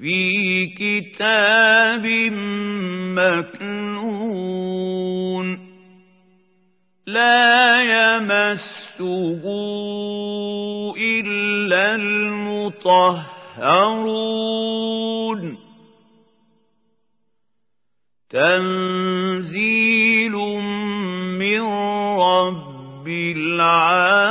في كتاب مكنون لا يمسه إلا المطهرون. تنزيل من رب العالمين.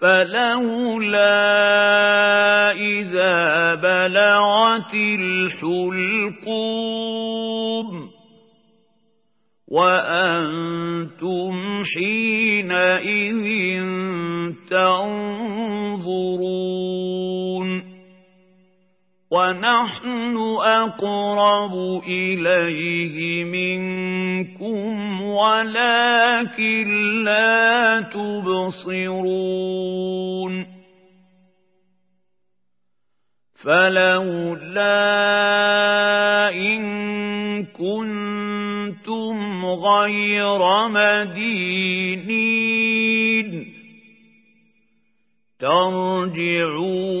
فلولا إذا بلغت الحلقوم وأنتم حينئذ تنظرون ونحن أقرب إليه منكم ولكن لا تبصرون فلولا إن كنتم غير مدينين ترجعونها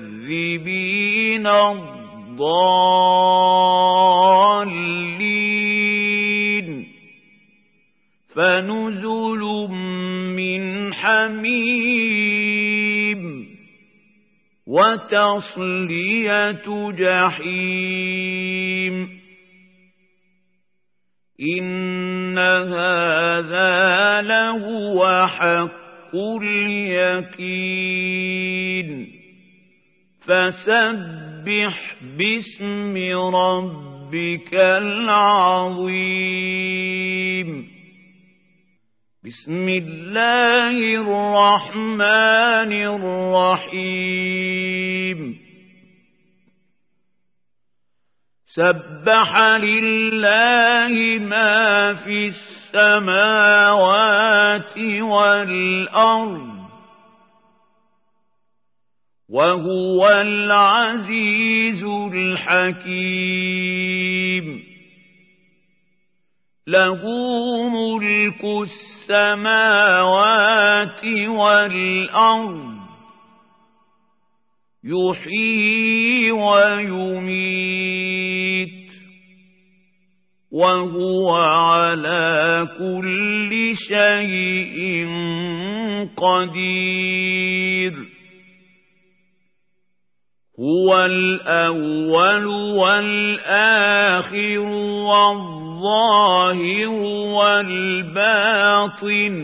الضالين. فنزل من حميم وتصلية جحيم. إن هذا لهو حق اليقين. فسبح باسم ربك العظيم. بسم الله الرحمن الرحيم. سبح لله ما في السماوات والأرض. وهو العزيز الحكيم. له ملك السماوات والأرض يحيي ويميت وهو على كل شيء قدير. هو الأول والآخر والظاهر والباطن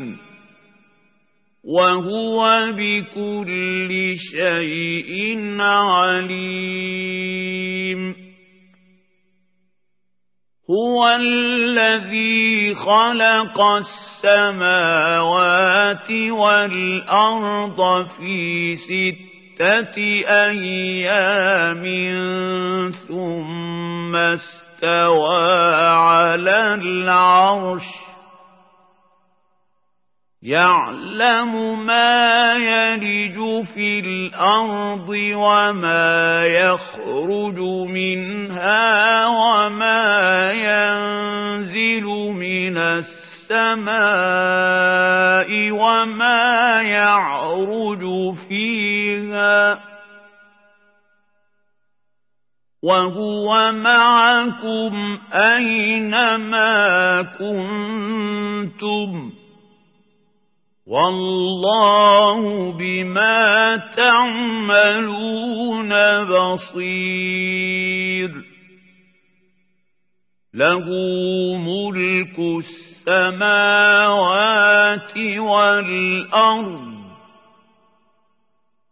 وهو بكل شيء عليم. هو الذي خلق السماوات والأرض في ستة أيام ثم استوى على العرش. يعلم ما يلج في الأرض وما يخرج منها وما ينزل من السماء وما يعرج فيها. وهو معكم أينما كنتم والله بما تعملون بصير له ملك السماوات والأرض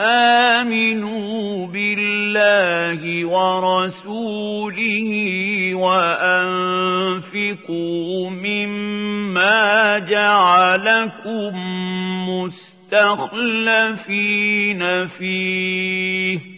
آمنوا بالله ورسوله وأنفقوا مما جعلكم مستخلفين فيه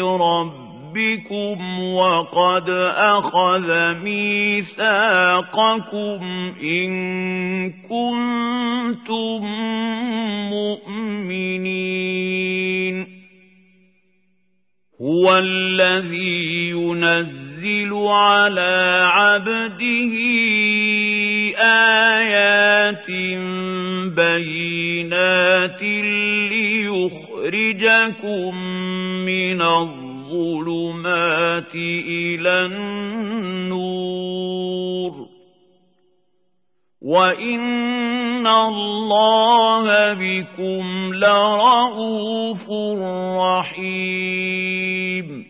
بربكم وقد أخذ ميثاقكم إن كنتم مؤمنين. هو الذي ينزل على عبده آيات بينات ليخرجكم من الظلمات إلى النور وإن الله بكم لرؤوف رحيم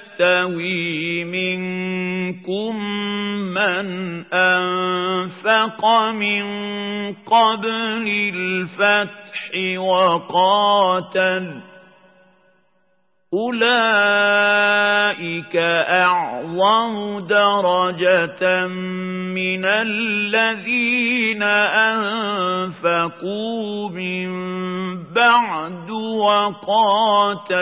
يستوي منكم من أنفق من قبل الفتح وقاتل أولئك أعظم درجة من الذين أنفقوا من بعد وقاتلوا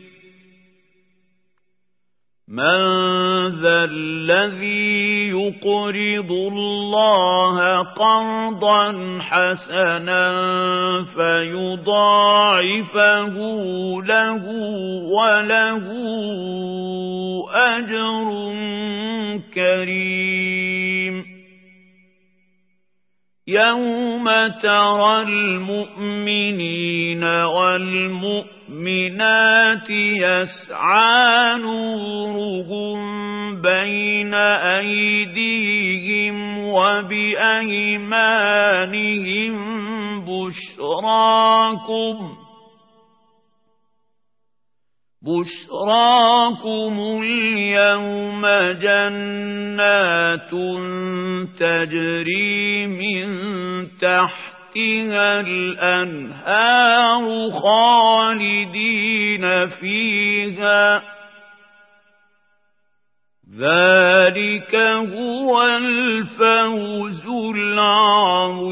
من ذا الذي يقرض الله قرضا حسنا فيضاعفه له وله أجر كريم. يوم ترى المؤمنين والمؤمنات يسعى نورهم بين أيديهم وبأيمانهم بشراكم بشراكم اليوم جنات تجري من تحتها الأنهار خالدين فيها. ذلك هو الفوز العظيم.